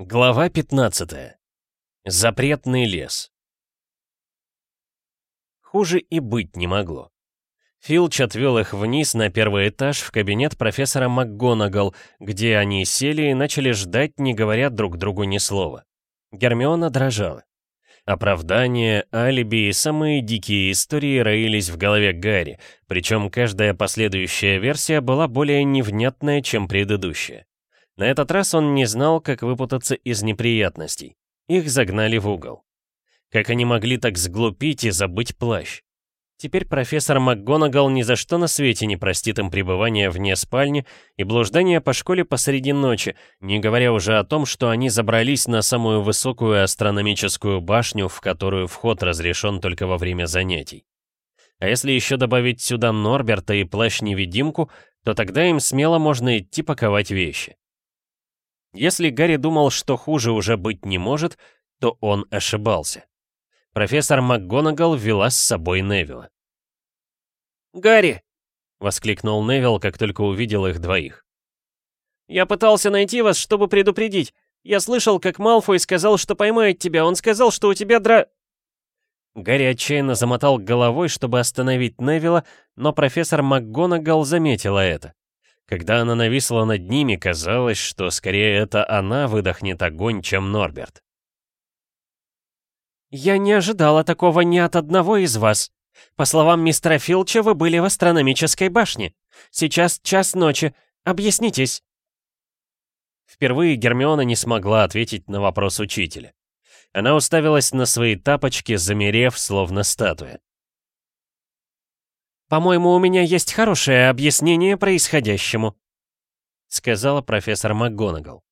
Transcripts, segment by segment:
Глава 15. Запретный лес. Хуже и быть не могло. Филч отвел их вниз на первый этаж в кабинет профессора МакГонагал, где они сели и начали ждать, не говоря друг другу ни слова. Гермиона дрожала. Оправдания, алиби и самые дикие истории роились в голове Гарри, причем каждая последующая версия была более невнятная, чем предыдущая. На этот раз он не знал, как выпутаться из неприятностей. Их загнали в угол. Как они могли так сглупить и забыть плащ? Теперь профессор МакГонагал ни за что на свете не простит им пребывание вне спальни и блуждание по школе посреди ночи, не говоря уже о том, что они забрались на самую высокую астрономическую башню, в которую вход разрешен только во время занятий. А если еще добавить сюда Норберта и плащ-невидимку, то тогда им смело можно идти паковать вещи. Если Гарри думал, что хуже уже быть не может, то он ошибался. Профессор МакГонагал вела с собой Невилла. «Гарри!» — воскликнул Невилл, как только увидел их двоих. «Я пытался найти вас, чтобы предупредить. Я слышал, как Малфой сказал, что поймает тебя. Он сказал, что у тебя дра...» Гарри отчаянно замотал головой, чтобы остановить Невилла, но профессор МакГонагал заметила это. Когда она нависла над ними, казалось, что скорее это она выдохнет огонь, чем Норберт. «Я не ожидала такого ни от одного из вас. По словам мистера Филча, вы были в астрономической башне. Сейчас час ночи. Объяснитесь». Впервые Гермиона не смогла ответить на вопрос учителя. Она уставилась на свои тапочки, замерев, словно статуя. «По-моему, у меня есть хорошее объяснение происходящему», — сказала профессор МакГонагал.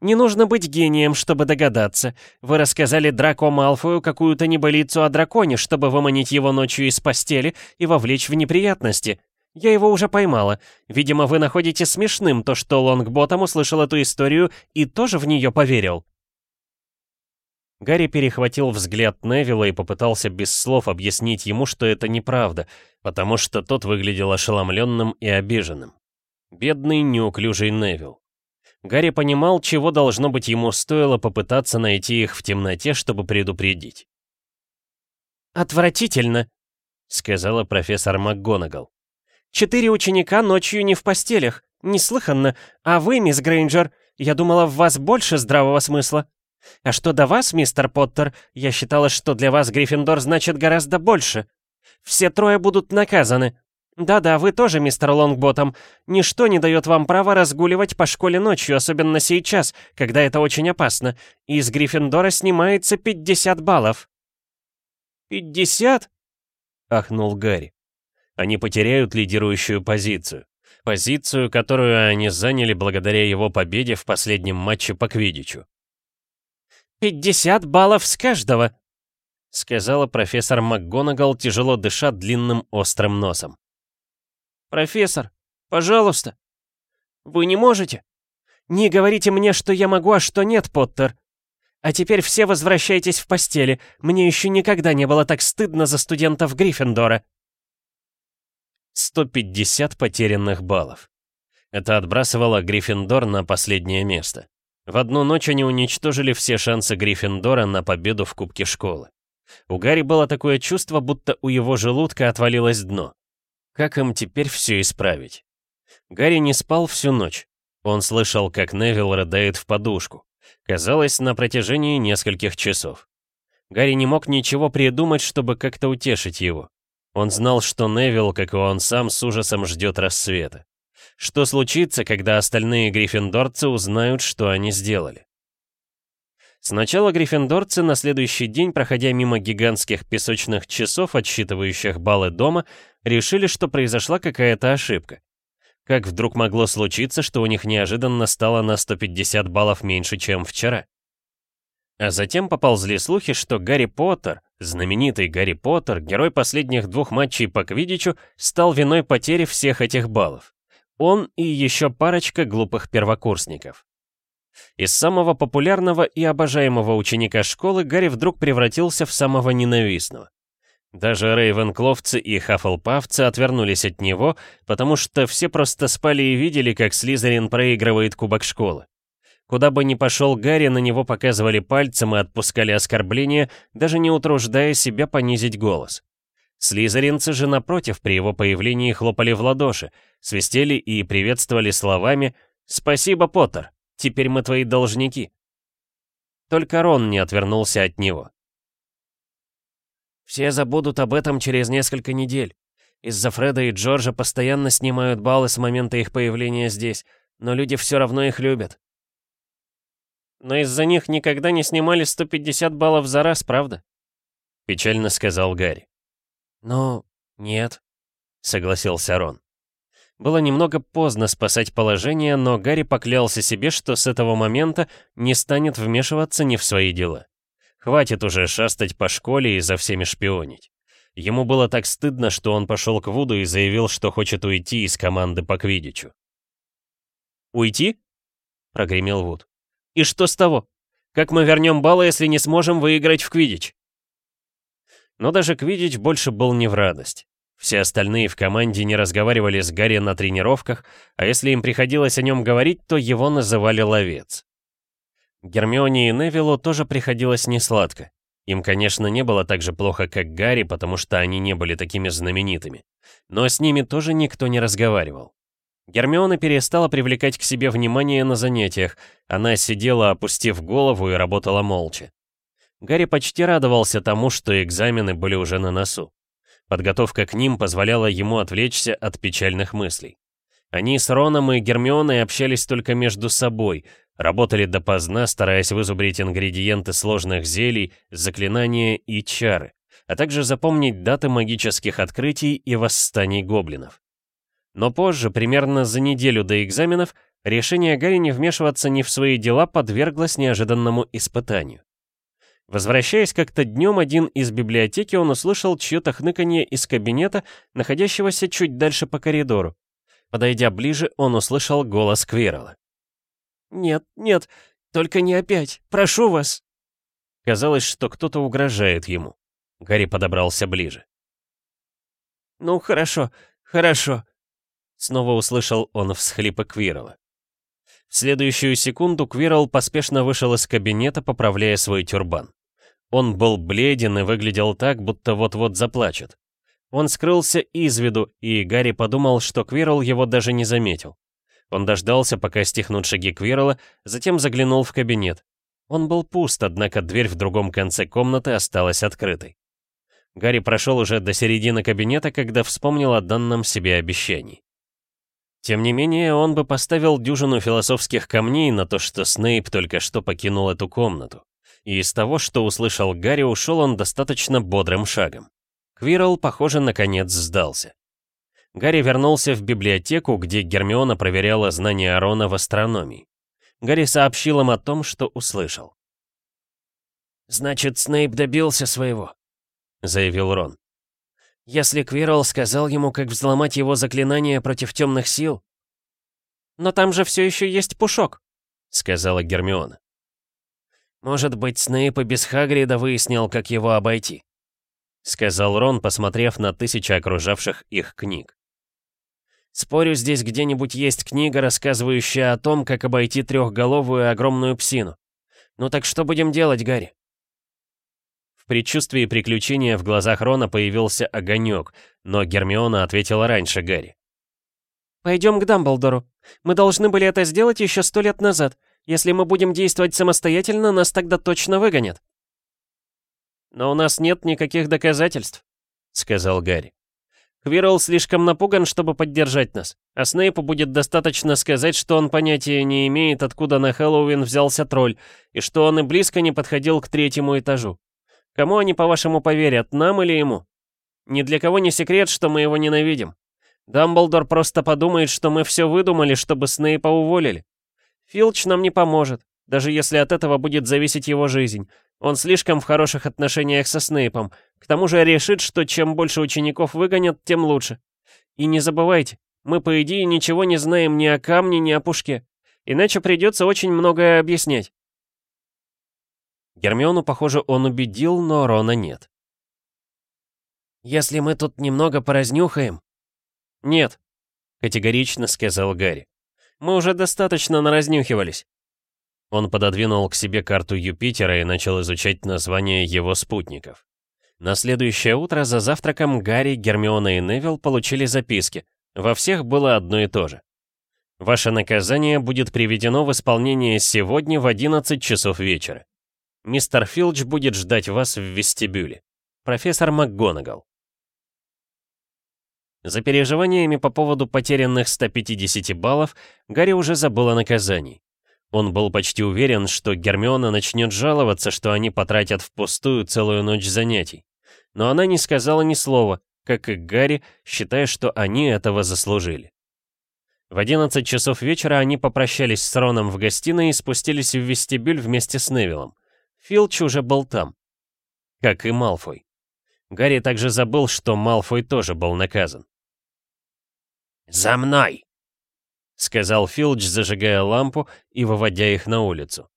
«Не нужно быть гением, чтобы догадаться. Вы рассказали Драко Малфою какую-то небылицу о драконе, чтобы выманить его ночью из постели и вовлечь в неприятности. Я его уже поймала. Видимо, вы находите смешным то, что Лонгботом услышал эту историю и тоже в нее поверил». Гарри перехватил взгляд Невилла и попытался без слов объяснить ему, что это неправда, потому что тот выглядел ошеломленным и обиженным. Бедный неуклюжий Невилл. Гарри понимал, чего должно быть ему стоило попытаться найти их в темноте, чтобы предупредить. «Отвратительно», — сказала профессор МакГонагал. «Четыре ученика ночью не в постелях. Неслыханно. А вы, мисс Грейнджер, я думала, в вас больше здравого смысла». А что до вас, мистер Поттер, я считала, что для вас Гриффиндор значит гораздо больше. Все трое будут наказаны. Да-да, вы тоже, мистер Лонгботом. Ничто не дает вам права разгуливать по школе ночью, особенно сейчас, когда это очень опасно. Из Гриффиндора снимается 50 баллов. «Пятьдесят?» — ахнул Гарри. Они потеряют лидирующую позицию. Позицию, которую они заняли благодаря его победе в последнем матче по Квидичу. «Пятьдесят баллов с каждого!» — сказала профессор МакГонагал, тяжело дыша длинным острым носом. «Профессор, пожалуйста! Вы не можете?» «Не говорите мне, что я могу, а что нет, Поттер. А теперь все возвращайтесь в постели. Мне еще никогда не было так стыдно за студентов Гриффиндора». 150 потерянных баллов. Это отбрасывало Гриффиндор на последнее место. В одну ночь они уничтожили все шансы Гриффиндора на победу в Кубке Школы. У Гарри было такое чувство, будто у его желудка отвалилось дно. Как им теперь все исправить? Гарри не спал всю ночь. Он слышал, как Невилл рыдает в подушку. Казалось, на протяжении нескольких часов. Гарри не мог ничего придумать, чтобы как-то утешить его. Он знал, что Невилл, как и он сам, с ужасом ждет рассвета. Что случится, когда остальные гриффиндорцы узнают, что они сделали? Сначала гриффиндорцы на следующий день, проходя мимо гигантских песочных часов, отсчитывающих баллы дома, решили, что произошла какая-то ошибка. Как вдруг могло случиться, что у них неожиданно стало на 150 баллов меньше, чем вчера? А затем поползли слухи, что Гарри Поттер, знаменитый Гарри Поттер, герой последних двух матчей по Квиддичу, стал виной потери всех этих баллов. Он и еще парочка глупых первокурсников. Из самого популярного и обожаемого ученика школы Гарри вдруг превратился в самого ненавистного. Даже рейвенкловцы и хаффлпафцы отвернулись от него, потому что все просто спали и видели, как Слизерин проигрывает кубок школы. Куда бы ни пошел Гарри, на него показывали пальцем и отпускали оскорбления, даже не утруждая себя понизить голос. Слизеринцы же, напротив, при его появлении хлопали в ладоши, свистели и приветствовали словами «Спасибо, Поттер, теперь мы твои должники». Только Рон не отвернулся от него. «Все забудут об этом через несколько недель. Из-за Фреда и Джорджа постоянно снимают баллы с момента их появления здесь, но люди все равно их любят. Но из-за них никогда не снимали 150 баллов за раз, правда? Печально сказал Гарри. Ну, нет, согласился Рон. Было немного поздно спасать положение, но Гарри поклялся себе, что с этого момента не станет вмешиваться ни в свои дела. Хватит уже шастать по школе и за всеми шпионить. Ему было так стыдно, что он пошел к Вуду и заявил, что хочет уйти из команды по Квидичу. «Уйти?» — прогремел Вуд. «И что с того? Как мы вернем баллы, если не сможем выиграть в Квидич?» Но даже Квидич больше был не в радость. Все остальные в команде не разговаривали с Гарри на тренировках, а если им приходилось о нем говорить, то его называли ловец. Гермионе и Невилу тоже приходилось несладко. Им, конечно, не было так же плохо, как Гарри, потому что они не были такими знаменитыми. Но с ними тоже никто не разговаривал. Гермиона перестала привлекать к себе внимание на занятиях. Она сидела, опустив голову, и работала молча. Гарри почти радовался тому, что экзамены были уже на носу. Подготовка к ним позволяла ему отвлечься от печальных мыслей. Они с Роном и Гермионой общались только между собой, работали допоздна, стараясь вызубрить ингредиенты сложных зелий, заклинания и чары, а также запомнить даты магических открытий и восстаний гоблинов. Но позже, примерно за неделю до экзаменов, решение Гарри не вмешиваться ни в свои дела подверглось неожиданному испытанию. Возвращаясь как-то днем один из библиотеки, он услышал чье-то хныканье из кабинета, находящегося чуть дальше по коридору. Подойдя ближе, он услышал голос Квирла. «Нет, нет, только не опять, прошу вас!» Казалось, что кто-то угрожает ему. Гарри подобрался ближе. «Ну, хорошо, хорошо», Снова услышал он всхлипы Квирла. В следующую секунду Квирл поспешно вышел из кабинета, поправляя свой тюрбан. Он был бледен и выглядел так, будто вот-вот заплачет. Он скрылся из виду, и Гарри подумал, что Квирл его даже не заметил. Он дождался, пока стихнут шаги Квирла, затем заглянул в кабинет. Он был пуст, однако дверь в другом конце комнаты осталась открытой. Гарри прошел уже до середины кабинета, когда вспомнил о данном себе обещании. Тем не менее, он бы поставил дюжину философских камней на то, что Снейп только что покинул эту комнату. И из того, что услышал Гарри, ушел он достаточно бодрым шагом. Квирл, похоже, наконец сдался. Гарри вернулся в библиотеку, где Гермиона проверяла знания Арона в астрономии. Гарри сообщил им о том, что услышал. «Значит, Снейп добился своего», — заявил Рон. Если Квирл сказал ему, как взломать его заклинание против темных сил... «Но там же все еще есть пушок», — сказала Гермиона. «Может быть, Снейп и без Хагрида выяснил, как его обойти», — сказал Рон, посмотрев на тысячи окружавших их книг. «Спорю, здесь где-нибудь есть книга, рассказывающая о том, как обойти трехголовую огромную псину. Ну так что будем делать, Гарри?» предчувствии приключения в глазах Рона появился огонек, но Гермиона ответила раньше Гарри. «Пойдем к Дамблдору. Мы должны были это сделать еще сто лет назад. Если мы будем действовать самостоятельно, нас тогда точно выгонят». «Но у нас нет никаких доказательств», — сказал Гарри. «Квирл слишком напуган, чтобы поддержать нас, а Снейпу будет достаточно сказать, что он понятия не имеет, откуда на Хэллоуин взялся тролль, и что он и близко не подходил к третьему этажу. Кому они, по-вашему, поверят, нам или ему? Ни для кого не секрет, что мы его ненавидим. Дамблдор просто подумает, что мы все выдумали, чтобы Снейпа уволили. Филч нам не поможет, даже если от этого будет зависеть его жизнь. Он слишком в хороших отношениях со Снейпом. К тому же решит, что чем больше учеников выгонят, тем лучше. И не забывайте, мы, по идее, ничего не знаем ни о камне, ни о пушке. Иначе придется очень многое объяснять. Гермиону, похоже, он убедил, но Рона нет. «Если мы тут немного поразнюхаем...» «Нет», — категорично сказал Гарри. «Мы уже достаточно наразнюхивались». Он пододвинул к себе карту Юпитера и начал изучать названия его спутников. На следующее утро за завтраком Гарри, Гермиона и Невилл получили записки. Во всех было одно и то же. Ваше наказание будет приведено в исполнение сегодня в 11 часов вечера. Мистер Филч будет ждать вас в вестибюле. Профессор МакГонагал. За переживаниями по поводу потерянных 150 баллов Гарри уже забыл о наказании. Он был почти уверен, что Гермиона начнет жаловаться, что они потратят впустую целую ночь занятий. Но она не сказала ни слова, как и Гарри, считая, что они этого заслужили. В 11 часов вечера они попрощались с Роном в гостиной и спустились в вестибюль вместе с Невиллом. Филч уже был там. Как и Малфой. Гарри также забыл, что Малфой тоже был наказан. «За мной!» — сказал Филч, зажигая лампу и выводя их на улицу.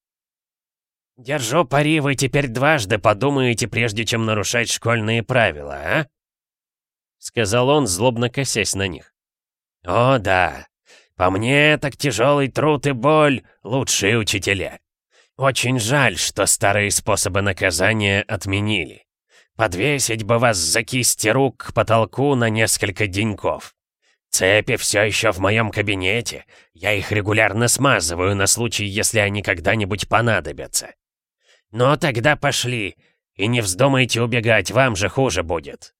«Держу пари, вы теперь дважды подумаете, прежде чем нарушать школьные правила, а?» Сказал он, злобно косясь на них. «О, да. По мне, так тяжелый труд и боль — лучшие учителя. Очень жаль, что старые способы наказания отменили. Подвесить бы вас за кисти рук к потолку на несколько деньков. Цепи все еще в моем кабинете. Я их регулярно смазываю на случай, если они когда-нибудь понадобятся. Но тогда пошли. И не вздумайте убегать, вам же хуже будет.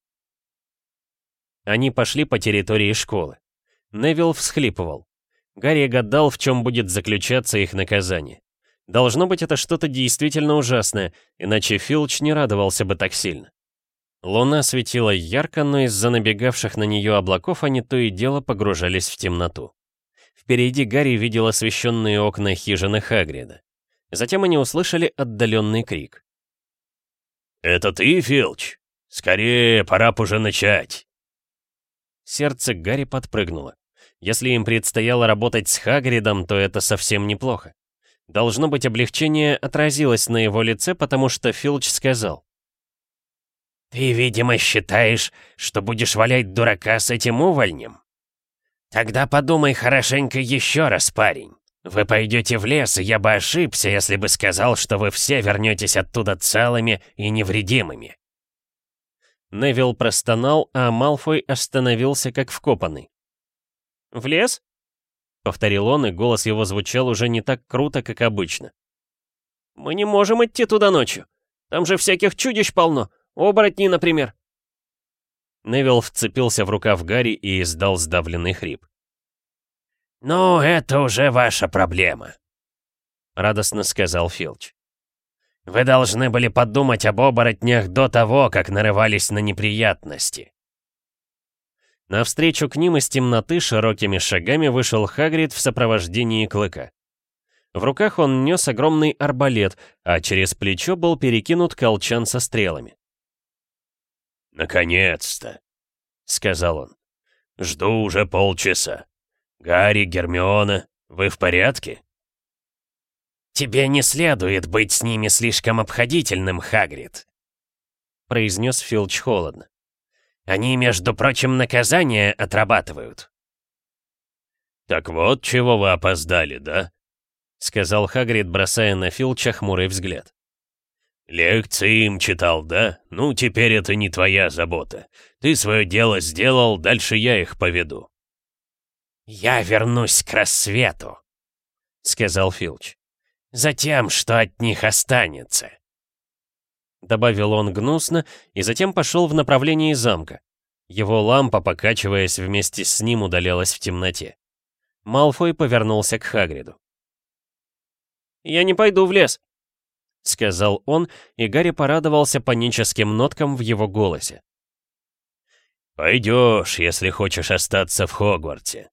Они пошли по территории школы. Невил всхлипывал. Гарри гадал, в чем будет заключаться их наказание. Должно быть, это что-то действительно ужасное, иначе Филч не радовался бы так сильно. Луна светила ярко, но из-за набегавших на нее облаков они то и дело погружались в темноту. Впереди Гарри видел освещенные окна хижины Хагрида. Затем они услышали отдаленный крик. «Это ты, Филч? Скорее, пора уже начать!» Сердце Гарри подпрыгнуло. Если им предстояло работать с Хагридом, то это совсем неплохо. Должно быть, облегчение отразилось на его лице, потому что Филч сказал. «Ты, видимо, считаешь, что будешь валять дурака с этим увольнем? Тогда подумай хорошенько еще раз, парень. Вы пойдете в лес, и я бы ошибся, если бы сказал, что вы все вернетесь оттуда целыми и невредимыми». Невил простонал, а Малфой остановился как вкопанный. «В лес?» — повторил он, и голос его звучал уже не так круто, как обычно. «Мы не можем идти туда ночью. Там же всяких чудищ полно. Оборотни, например». Невил вцепился в рукав Гарри и издал сдавленный хрип. «Ну, это уже ваша проблема», — радостно сказал Филч. «Вы должны были подумать об оборотнях до того, как нарывались на неприятности». Навстречу к ним из темноты широкими шагами вышел Хагрид в сопровождении Клыка. В руках он нес огромный арбалет, а через плечо был перекинут колчан со стрелами. «Наконец-то!» — сказал он. «Жду уже полчаса. Гарри, Гермиона, вы в порядке?» «Тебе не следует быть с ними слишком обходительным, Хагрид», — произнес Филч холодно. Они, между прочим, наказание отрабатывают». «Так вот, чего вы опоздали, да?» — сказал Хагрид, бросая на Филча хмурый взгляд. «Лекции им читал, да? Ну, теперь это не твоя забота. Ты свое дело сделал, дальше я их поведу». «Я вернусь к рассвету», — сказал Филч. «Затем, что от них останется». Добавил он гнусно и затем пошел в направлении замка. Его лампа, покачиваясь вместе с ним, удалялась в темноте. Малфой повернулся к Хагриду. «Я не пойду в лес», — сказал он, и Гарри порадовался паническим ноткам в его голосе. «Пойдешь, если хочешь остаться в Хогвартсе»,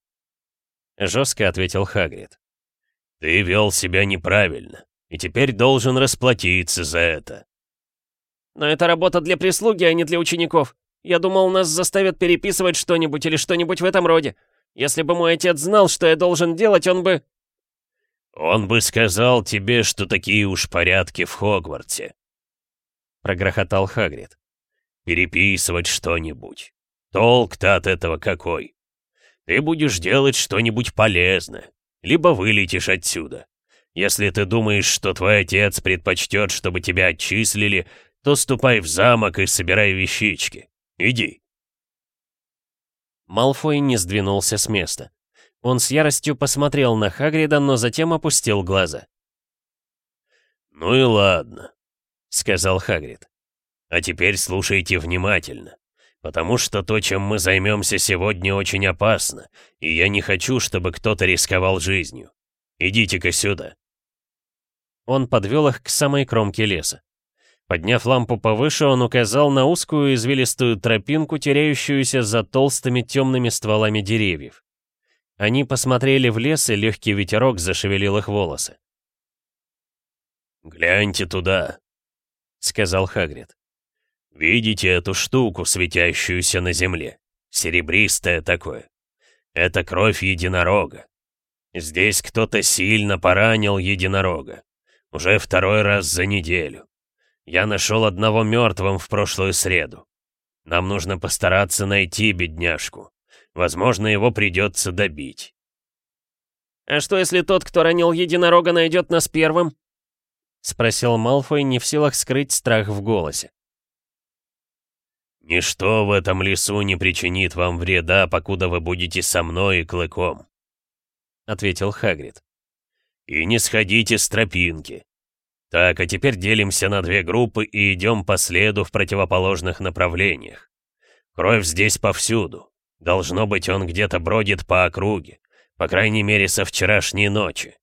— жестко ответил Хагрид. «Ты вел себя неправильно, и теперь должен расплатиться за это». Но это работа для прислуги, а не для учеников. Я думал, нас заставят переписывать что-нибудь или что-нибудь в этом роде. Если бы мой отец знал, что я должен делать, он бы...» «Он бы сказал тебе, что такие уж порядки в Хогвартсе», — прогрохотал Хагрид. «Переписывать что-нибудь. Толк-то от этого какой? Ты будешь делать что-нибудь полезное, либо вылетишь отсюда. Если ты думаешь, что твой отец предпочтет, чтобы тебя отчислили, то ступай в замок и собирай вещички. Иди». Малфой не сдвинулся с места. Он с яростью посмотрел на Хагрида, но затем опустил глаза. «Ну и ладно», — сказал Хагрид. «А теперь слушайте внимательно, потому что то, чем мы займемся сегодня, очень опасно, и я не хочу, чтобы кто-то рисковал жизнью. Идите-ка сюда». Он подвел их к самой кромке леса. Подняв лампу повыше, он указал на узкую извилистую тропинку, теряющуюся за толстыми темными стволами деревьев. Они посмотрели в лес, и легкий ветерок зашевелил их волосы. «Гляньте туда», — сказал Хагрид. «Видите эту штуку, светящуюся на земле? Серебристое такое. Это кровь единорога. Здесь кто-то сильно поранил единорога. Уже второй раз за неделю. Я нашел одного мертвым в прошлую среду. Нам нужно постараться найти бедняжку. Возможно, его придется добить. «А что, если тот, кто ранил единорога, найдет нас первым?» — спросил Малфой, не в силах скрыть страх в голосе. «Ничто в этом лесу не причинит вам вреда, покуда вы будете со мной и Клыком», — ответил Хагрид. «И не сходите с тропинки. Так, а теперь делимся на две группы и идем по следу в противоположных направлениях. Кровь здесь повсюду. Должно быть, он где-то бродит по округе. По крайней мере, со вчерашней ночи.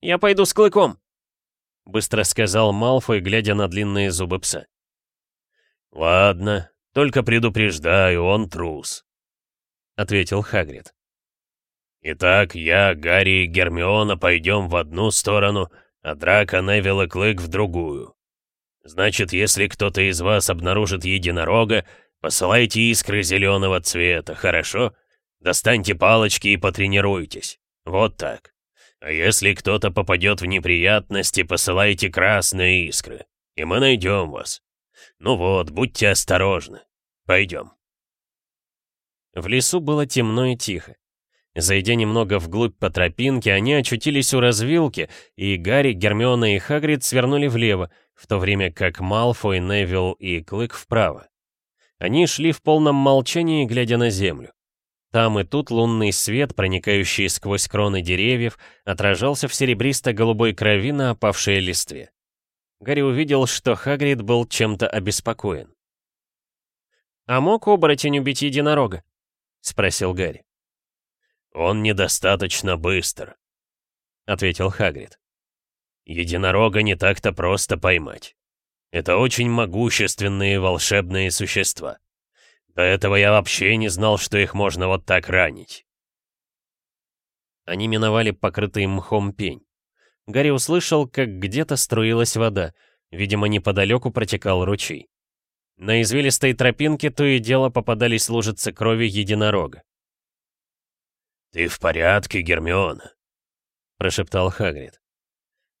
«Я пойду с клыком», — быстро сказал Малфой, глядя на длинные зубы пса. «Ладно, только предупреждаю, он трус», — ответил Хагрид. «Итак, я, Гарри и Гермиона пойдем в одну сторону, а Драка, Невилл и Клык в другую. Значит, если кто-то из вас обнаружит единорога, посылайте искры зеленого цвета, хорошо? Достаньте палочки и потренируйтесь. Вот так. А если кто-то попадет в неприятности, посылайте красные искры, и мы найдем вас. Ну вот, будьте осторожны. Пойдем. В лесу было темно и тихо. Зайдя немного вглубь по тропинке, они очутились у развилки, и Гарри, Гермиона и Хагрид свернули влево, в то время как Малфой, Невилл и Клык вправо. Они шли в полном молчании, глядя на землю. Там и тут лунный свет, проникающий сквозь кроны деревьев, отражался в серебристо-голубой крови на опавшей листве. Гарри увидел, что Хагрид был чем-то обеспокоен. «А мог оборотень убить единорога?» — спросил Гарри. «Он недостаточно быстр», — ответил Хагрид. «Единорога не так-то просто поймать. Это очень могущественные волшебные существа. До этого я вообще не знал, что их можно вот так ранить». Они миновали покрытый мхом пень. Гарри услышал, как где-то струилась вода. Видимо, неподалеку протекал ручей. На извилистой тропинке то и дело попадались лужицы крови единорога. «Ты в порядке, Гермиона?» — прошептал Хагрид.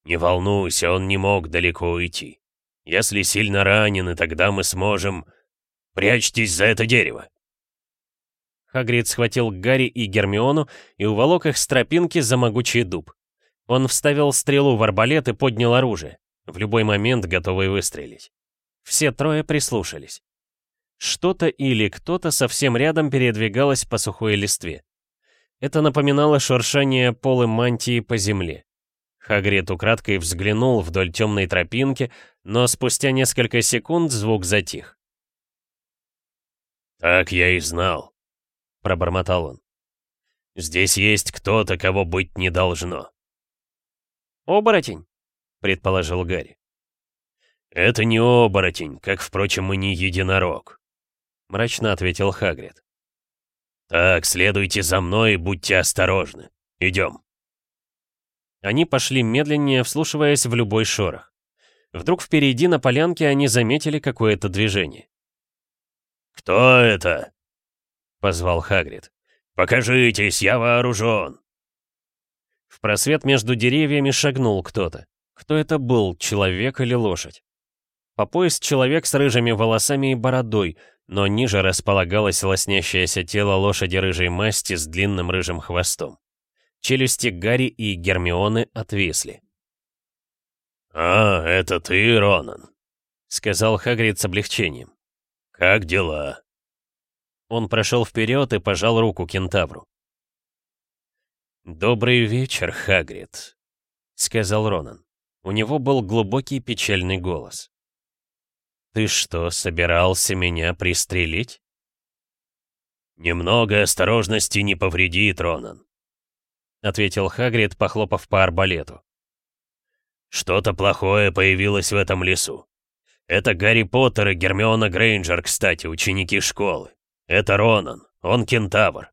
«Не волнуйся, он не мог далеко уйти. Если сильно ранены, тогда мы сможем... Прячьтесь за это дерево!» Хагрид схватил Гарри и Гермиону и уволок их с тропинки за могучий дуб. Он вставил стрелу в арбалет и поднял оружие, в любой момент готовый выстрелить. Все трое прислушались. Что-то или кто-то совсем рядом передвигалось по сухой листве. Это напоминало шуршание полы мантии по земле. Хагрид украдкой взглянул вдоль темной тропинки, но спустя несколько секунд звук затих. «Так я и знал», — пробормотал он. «Здесь есть кто-то, кого быть не должно». «Оборотень», — предположил Гарри. «Это не оборотень, как, впрочем, и не единорог», — мрачно ответил Хагрид. «Так, следуйте за мной и будьте осторожны. Идем». Они пошли медленнее, вслушиваясь в любой шорох. Вдруг впереди на полянке они заметили какое-то движение. «Кто это?» — позвал Хагрид. «Покажитесь, я вооружен!» В просвет между деревьями шагнул кто-то. Кто это был, человек или лошадь? По пояс человек с рыжими волосами и бородой, но ниже располагалось лоснящееся тело лошади рыжей масти с длинным рыжим хвостом. Челюсти Гарри и Гермионы отвисли. «А, это ты, Ронан», — сказал Хагрид с облегчением. «Как дела?» Он прошел вперед и пожал руку кентавру. «Добрый вечер, Хагрид», — сказал Ронан. У него был глубокий печальный голос. «Ты что, собирался меня пристрелить?» «Немного осторожности не повредит, Ронан», — ответил Хагрид, похлопав по арбалету. «Что-то плохое появилось в этом лесу. Это Гарри Поттер и Гермиона Грейнджер, кстати, ученики школы. Это Ронан, он кентавр».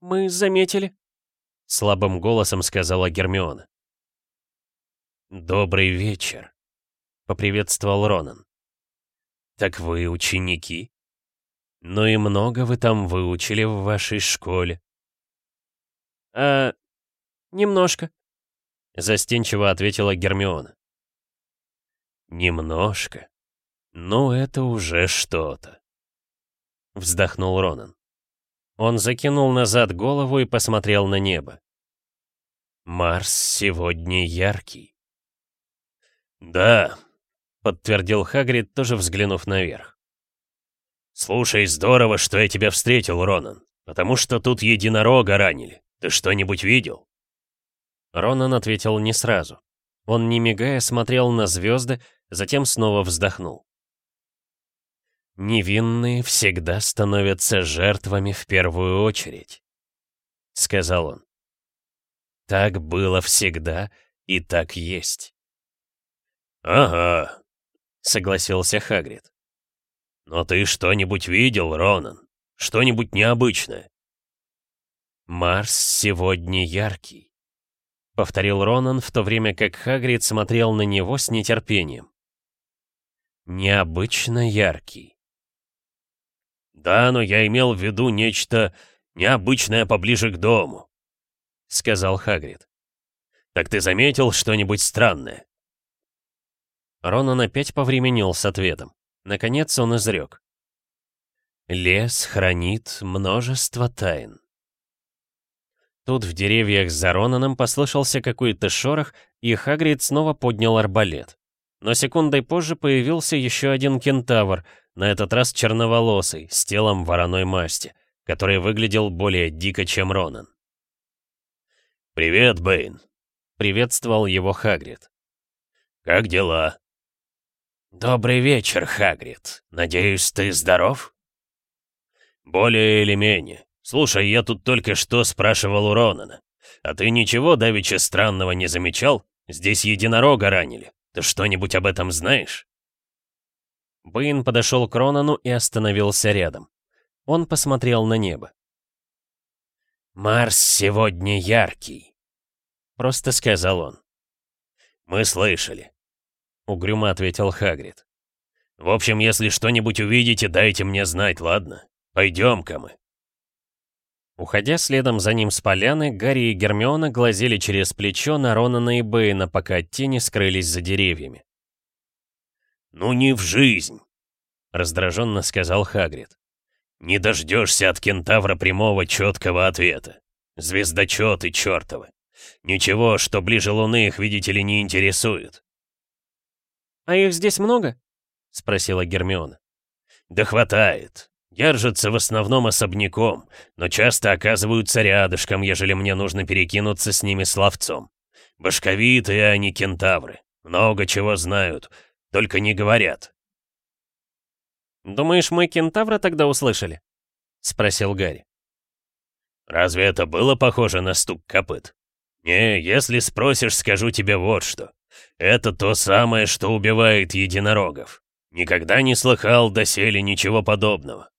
«Мы заметили», — слабым голосом сказала Гермиона. «Добрый вечер», — поприветствовал Ронан. «Так вы ученики? Ну и много вы там выучили в вашей школе?» «А... немножко», — застенчиво ответила Гермиона. «Немножко? Ну, это уже что-то», — вздохнул Ронан. Он закинул назад голову и посмотрел на небо. «Марс сегодня яркий». «Да», — подтвердил Хагрид, тоже взглянув наверх. «Слушай, здорово, что я тебя встретил, Ронан, потому что тут единорога ранили. Ты что-нибудь видел?» Ронан ответил не сразу. Он, не мигая, смотрел на звезды, затем снова вздохнул. «Невинные всегда становятся жертвами в первую очередь», — сказал он. «Так было всегда и так есть». «Ага», — согласился Хагрид. «Но ты что-нибудь видел, Ронан? Что-нибудь необычное?» «Марс сегодня яркий», — повторил Ронан, в то время как Хагрид смотрел на него с нетерпением. «Необычно яркий». «Да, но я имел в виду нечто необычное поближе к дому», — сказал Хагрид. «Так ты заметил что-нибудь странное?» Ронан опять повременил с ответом. Наконец он изрек. «Лес хранит множество тайн». Тут в деревьях за Ронаном послышался какой-то шорох, и Хагрид снова поднял арбалет. Но секундой позже появился еще один кентавр, на этот раз черноволосый, с телом вороной масти, который выглядел более дико, чем Ронан. «Привет, Бэйн», — приветствовал его Хагрид. «Как дела?» «Добрый вечер, Хагрид. Надеюсь, ты здоров?» «Более или менее. Слушай, я тут только что спрашивал у Ронана. А ты ничего давеча странного не замечал? Здесь единорога ранили. Ты что-нибудь об этом знаешь?» Бэйн подошел к Ронану и остановился рядом. Он посмотрел на небо. «Марс сегодня яркий», — просто сказал он. «Мы слышали. — угрюмо ответил Хагрид. «В общем, если что-нибудь увидите, дайте мне знать, ладно? Пойдем-ка мы». Уходя следом за ним с поляны, Гарри и Гермиона глазели через плечо на Ронана и Бэйна, пока тени скрылись за деревьями. «Ну не в жизнь!» — раздраженно сказал Хагрид. «Не дождешься от кентавра прямого четкого ответа. Звездочеты чертовы. Ничего, что ближе Луны их, видите ли, не интересует. «А их здесь много?» — спросила Гермиона. «Да хватает. Держатся в основном особняком, но часто оказываются рядышком, ежели мне нужно перекинуться с ними словцом. Башковитые они кентавры. Много чего знают, только не говорят». «Думаешь, мы кентавра тогда услышали?» — спросил Гарри. «Разве это было похоже на стук копыт? Не, если спросишь, скажу тебе вот что. Это то самое, что убивает единорогов. Никогда не слыхал доселе ничего подобного.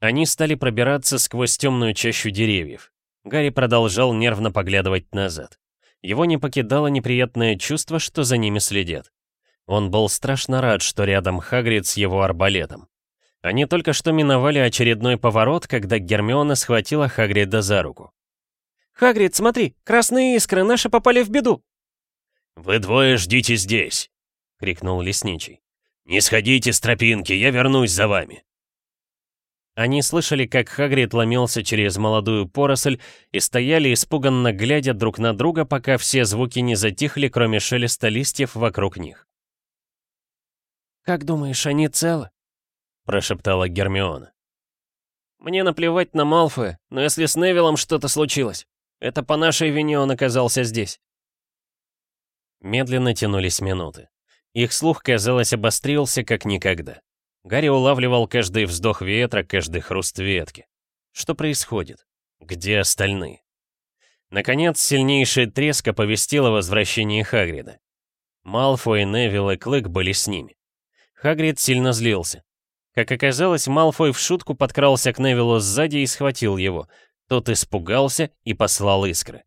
Они стали пробираться сквозь темную чащу деревьев. Гарри продолжал нервно поглядывать назад. Его не покидало неприятное чувство, что за ними следят. Он был страшно рад, что рядом Хагрид с его арбалетом. Они только что миновали очередной поворот, когда Гермиона схватила Хагрида за руку. «Хагрид, смотри, красные искры, наши попали в беду!» «Вы двое ждите здесь!» — крикнул лесничий. «Не сходите с тропинки, я вернусь за вами!» Они слышали, как Хагрид ломился через молодую поросль и стояли, испуганно глядя друг на друга, пока все звуки не затихли, кроме шелеста листьев вокруг них. «Как думаешь, они целы?» — прошептала Гермиона. «Мне наплевать на Малфоя, но если с Невилом что-то случилось, это по нашей вине он оказался здесь». Медленно тянулись минуты. Их слух, казалось, обострился как никогда. Гарри улавливал каждый вздох ветра, каждый хруст ветки. Что происходит? Где остальные? Наконец, сильнейший треск оповестил о возвращении Хагрида. Малфой, Невилл и Клык были с ними. Хагрид сильно злился. Как оказалось, Малфой в шутку подкрался к Невиллу сзади и схватил его. Тот испугался и послал искры.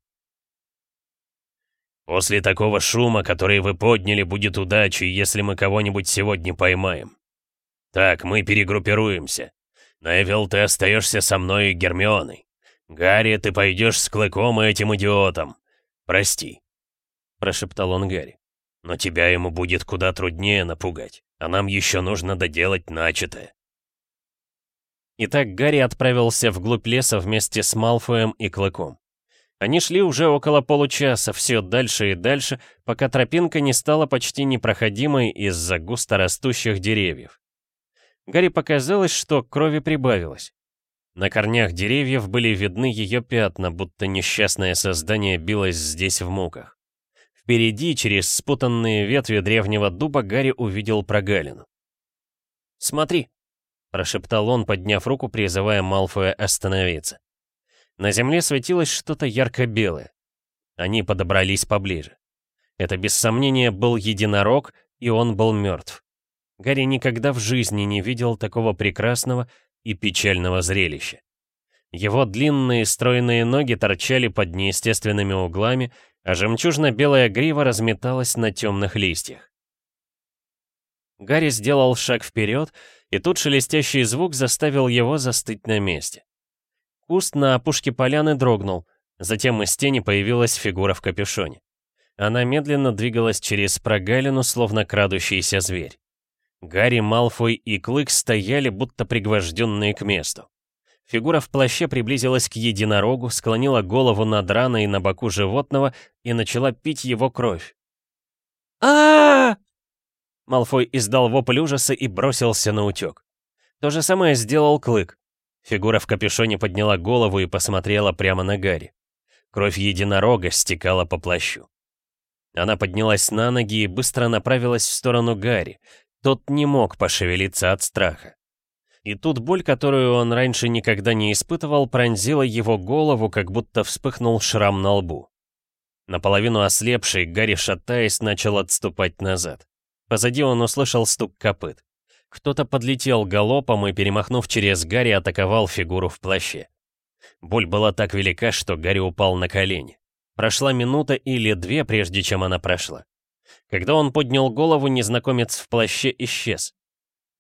«После такого шума, который вы подняли, будет удачей, если мы кого-нибудь сегодня поймаем. Так, мы перегруппируемся. Невилл, ты остаешься со мной и Гермионой. Гарри, ты пойдешь с Клыком и этим идиотом. Прости», — прошептал он Гарри. «Но тебя ему будет куда труднее напугать, а нам еще нужно доделать начатое». Итак, Гарри отправился вглубь леса вместе с Малфоем и Клыком. Они шли уже около получаса, все дальше и дальше, пока тропинка не стала почти непроходимой из-за густо растущих деревьев. Гарри показалось, что крови прибавилось. На корнях деревьев были видны ее пятна, будто несчастное создание билось здесь в муках. Впереди, через спутанные ветви древнего дуба, Гарри увидел прогалину. «Смотри!» — прошептал он, подняв руку, призывая Малфоя остановиться. На земле светилось что-то ярко-белое. Они подобрались поближе. Это без сомнения был единорог, и он был мертв. Гарри никогда в жизни не видел такого прекрасного и печального зрелища. Его длинные стройные ноги торчали под неестественными углами, а жемчужно-белая грива разметалась на темных листьях. Гарри сделал шаг вперед, и тут шелестящий звук заставил его застыть на месте. Куст на опушке поляны дрогнул, затем из тени появилась фигура в капюшоне. Она медленно двигалась через прогалину, словно крадущийся зверь. Гарри, Малфой и Клык стояли, будто пригвожденные к месту. Фигура в плаще приблизилась к единорогу, склонила голову над раной на боку животного и начала пить его кровь. а Малфой издал вопль ужаса и бросился на утек. То же самое сделал Клык. Фигура в капюшоне подняла голову и посмотрела прямо на Гарри. Кровь единорога стекала по плащу. Она поднялась на ноги и быстро направилась в сторону Гарри. Тот не мог пошевелиться от страха. И тут боль, которую он раньше никогда не испытывал, пронзила его голову, как будто вспыхнул шрам на лбу. Наполовину ослепший, Гарри, шатаясь, начал отступать назад. Позади он услышал стук копыт. Кто-то подлетел галопом и, перемахнув через Гарри, атаковал фигуру в плаще. Боль была так велика, что Гарри упал на колени. Прошла минута или две, прежде чем она прошла. Когда он поднял голову, незнакомец в плаще исчез.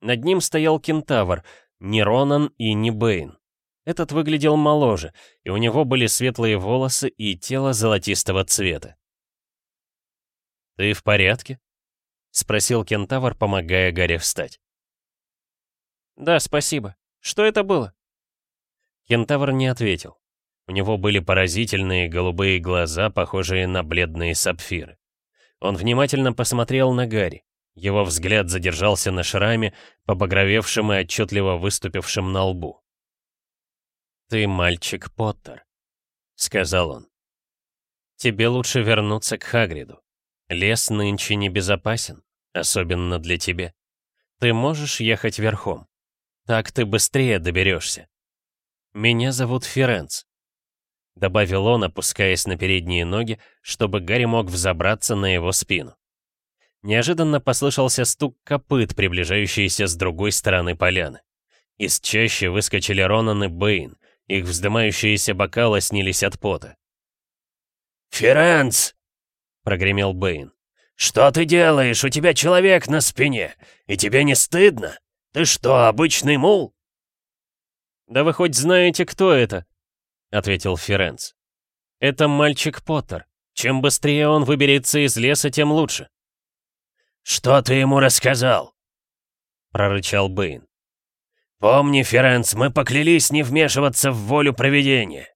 Над ним стоял кентавр, не Ронан и не Бэйн. Этот выглядел моложе, и у него были светлые волосы и тело золотистого цвета. «Ты в порядке?» — спросил кентавр, помогая Гарри встать. «Да, спасибо. Что это было?» Кентавр не ответил. У него были поразительные голубые глаза, похожие на бледные сапфиры. Он внимательно посмотрел на Гарри. Его взгляд задержался на шраме, побагровевшем и отчетливо выступившем на лбу. «Ты мальчик Поттер», — сказал он. «Тебе лучше вернуться к Хагриду. Лес нынче небезопасен, особенно для тебя. Ты можешь ехать верхом?» Так ты быстрее доберешься. Меня зовут Ференц. Добавил он, опускаясь на передние ноги, чтобы Гарри мог взобраться на его спину. Неожиданно послышался стук копыт, приближающийся с другой стороны поляны. Из чаще выскочили Ронан и Бэйн. Их вздымающиеся бокалы снились от пота. «Ференц!» — прогремел Бэйн. «Что ты делаешь? У тебя человек на спине! И тебе не стыдно?» «Ты что, обычный мул?» «Да вы хоть знаете, кто это?» — ответил Ференц. «Это мальчик Поттер. Чем быстрее он выберется из леса, тем лучше». «Что ты ему рассказал?» — прорычал Бэйн. «Помни, Ференц, мы поклялись не вмешиваться в волю проведения.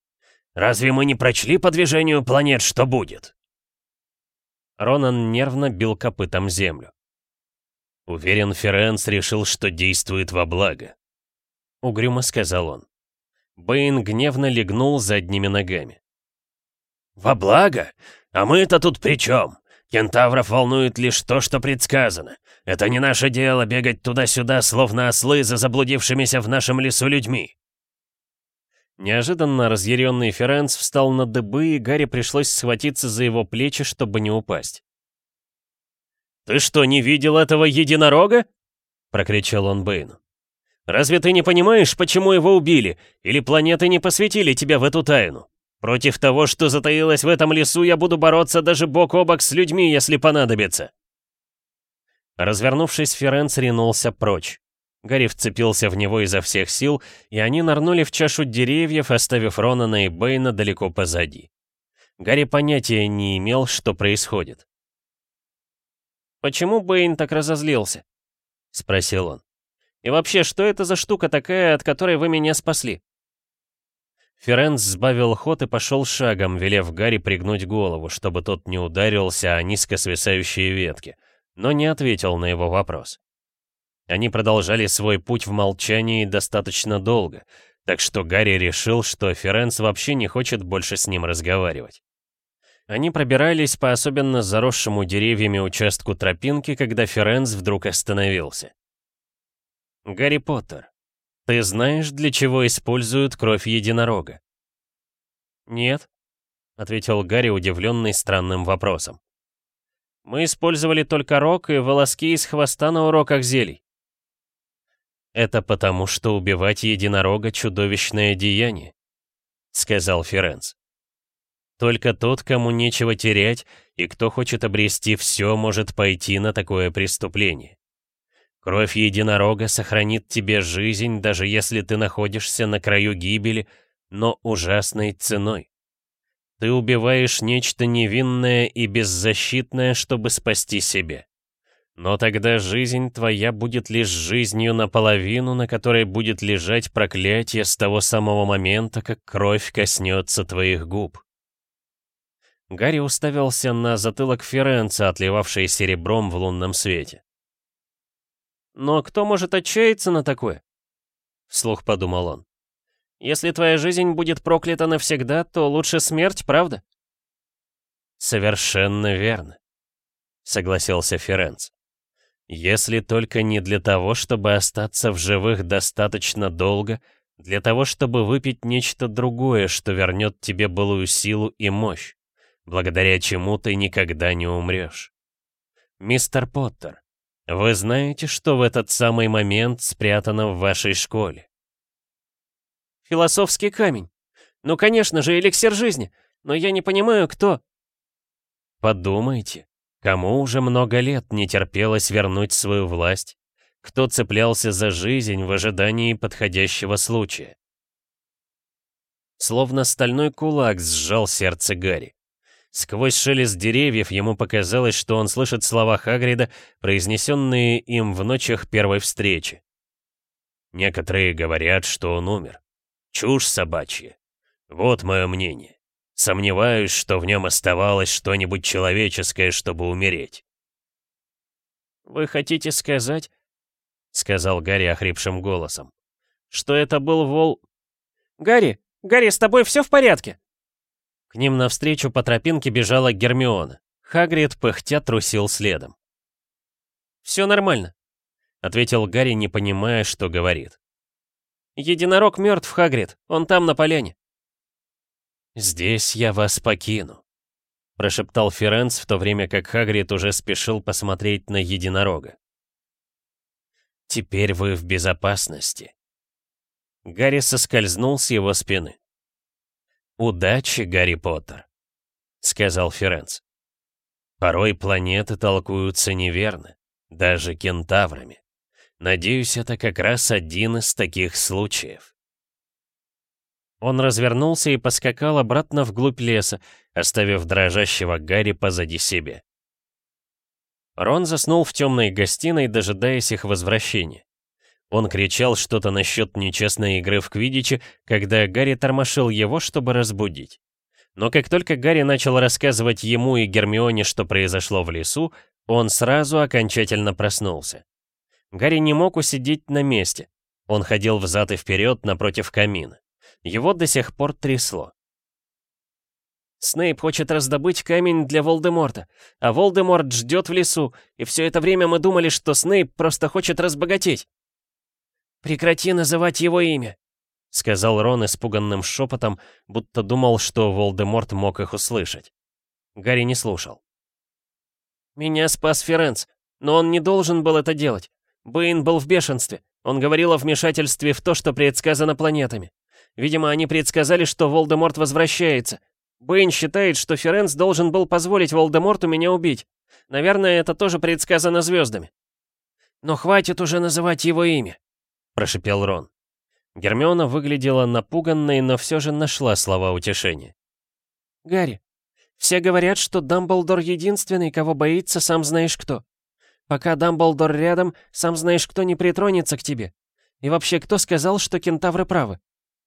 Разве мы не прочли по движению планет, что будет?» Ронан нервно бил копытом землю. Уверен, Ференц решил, что действует во благо. Угрюмо сказал он. Бэйн гневно легнул задними ногами. «Во благо? А мы-то тут при чем? Кентавров волнует лишь то, что предсказано. Это не наше дело бегать туда-сюда, словно ослы за заблудившимися в нашем лесу людьми». Неожиданно разъяренный Ференц встал на дыбы, и Гарри пришлось схватиться за его плечи, чтобы не упасть. «Ты что, не видел этого единорога?» — прокричал он Бэйну. «Разве ты не понимаешь, почему его убили? Или планеты не посвятили тебя в эту тайну? Против того, что затаилось в этом лесу, я буду бороться даже бок о бок с людьми, если понадобится!» Развернувшись, Ференц ринулся прочь. Гарри вцепился в него изо всех сил, и они нырнули в чашу деревьев, оставив Ронана и Бэйна далеко позади. Гарри понятия не имел, что происходит. «Почему Бэйн так разозлился?» — спросил он. «И вообще, что это за штука такая, от которой вы меня спасли?» Ференц сбавил ход и пошел шагом, велев Гарри пригнуть голову, чтобы тот не ударился о низко свисающие ветки, но не ответил на его вопрос. Они продолжали свой путь в молчании достаточно долго, так что Гарри решил, что Ференц вообще не хочет больше с ним разговаривать. Они пробирались по особенно заросшему деревьями участку тропинки, когда Ференц вдруг остановился. «Гарри Поттер, ты знаешь, для чего используют кровь единорога?» «Нет», — ответил Гарри, удивленный странным вопросом. «Мы использовали только рог и волоски из хвоста на уроках зелий». «Это потому, что убивать единорога — чудовищное деяние», — сказал Ференц. «Только тот, кому нечего терять, и кто хочет обрести все, может пойти на такое преступление. Кровь единорога сохранит тебе жизнь, даже если ты находишься на краю гибели, но ужасной ценой. Ты убиваешь нечто невинное и беззащитное, чтобы спасти себя. Но тогда жизнь твоя будет лишь жизнью наполовину, на которой будет лежать проклятие с того самого момента, как кровь коснется твоих губ. Гарри уставился на затылок Ференца, отливавший серебром в лунном свете. «Но кто может отчаяться на такое?» Вслух подумал он. «Если твоя жизнь будет проклята навсегда, то лучше смерть, правда?» «Совершенно верно», — согласился Ференц. Если только не для того, чтобы остаться в живых достаточно долго, для того, чтобы выпить нечто другое, что вернет тебе былую силу и мощь, благодаря чему ты никогда не умрешь. Мистер Поттер, вы знаете, что в этот самый момент спрятано в вашей школе? Философский камень. Ну, конечно же, эликсир жизни. Но я не понимаю, кто... Подумайте. Кому уже много лет не терпелось вернуть свою власть? Кто цеплялся за жизнь в ожидании подходящего случая? Словно стальной кулак сжал сердце Гарри. Сквозь шелест деревьев ему показалось, что он слышит слова Хагрида, произнесенные им в ночах первой встречи. Некоторые говорят, что он умер. Чушь собачья. Вот мое мнение. Сомневаюсь, что в нем оставалось что-нибудь человеческое, чтобы умереть. «Вы хотите сказать, — сказал Гарри охрипшим голосом, — что это был вол...» «Гарри! Гарри, с тобой все в порядке?» Ним навстречу по тропинке бежала Гермиона. Хагрид пыхтя трусил следом. «Все нормально», — ответил Гарри, не понимая, что говорит. «Единорог мертв, Хагрид, он там, на поляне». «Здесь я вас покину», — прошептал Ференц, в то время как Хагрид уже спешил посмотреть на единорога. «Теперь вы в безопасности». Гарри соскользнул с его спины. «Удачи, Гарри Поттер», — сказал Ференц. «Порой планеты толкуются неверно, даже кентаврами. Надеюсь, это как раз один из таких случаев». Он развернулся и поскакал обратно вглубь леса, оставив дрожащего Гарри позади себя. Рон заснул в темной гостиной, дожидаясь их возвращения. Он кричал что-то насчет нечестной игры в квиддиче, когда Гарри тормошил его, чтобы разбудить. Но как только Гарри начал рассказывать ему и Гермионе, что произошло в лесу, он сразу окончательно проснулся. Гарри не мог усидеть на месте. Он ходил взад и вперед напротив камина. Его до сих пор трясло. Снейп хочет раздобыть камень для Волдеморта, а Волдеморт ждет в лесу, и все это время мы думали, что Снейп просто хочет разбогатеть. «Прекрати называть его имя», — сказал Рон испуганным шепотом, будто думал, что Волдеморт мог их услышать. Гарри не слушал. «Меня спас Ференц, но он не должен был это делать. Бэйн был в бешенстве. Он говорил о вмешательстве в то, что предсказано планетами. Видимо, они предсказали, что Волдеморт возвращается, Бэйн считает, что Ференс должен был позволить Волдеморту меня убить. Наверное, это тоже предсказано звездами. «Но хватит уже называть его имя», — прошипел Рон. Гермиона выглядела напуганной, но все же нашла слова утешения. «Гарри, все говорят, что Дамблдор единственный, кого боится сам знаешь кто. Пока Дамблдор рядом, сам знаешь кто не притронется к тебе. И вообще, кто сказал, что кентавры правы?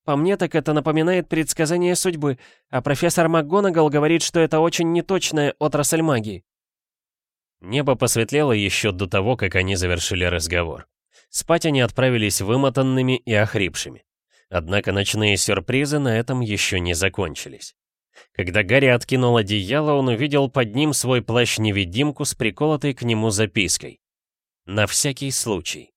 По мне так это напоминает предсказание судьбы, а профессор МакГонагал говорит, что это очень неточная отрасль магии. Небо посветлело еще до того, как они завершили разговор. Спать они отправились вымотанными и охрипшими. Однако ночные сюрпризы на этом еще не закончились. Когда Гарри откинул одеяло, он увидел под ним свой плащ-невидимку с приколотой к нему запиской. «На всякий случай».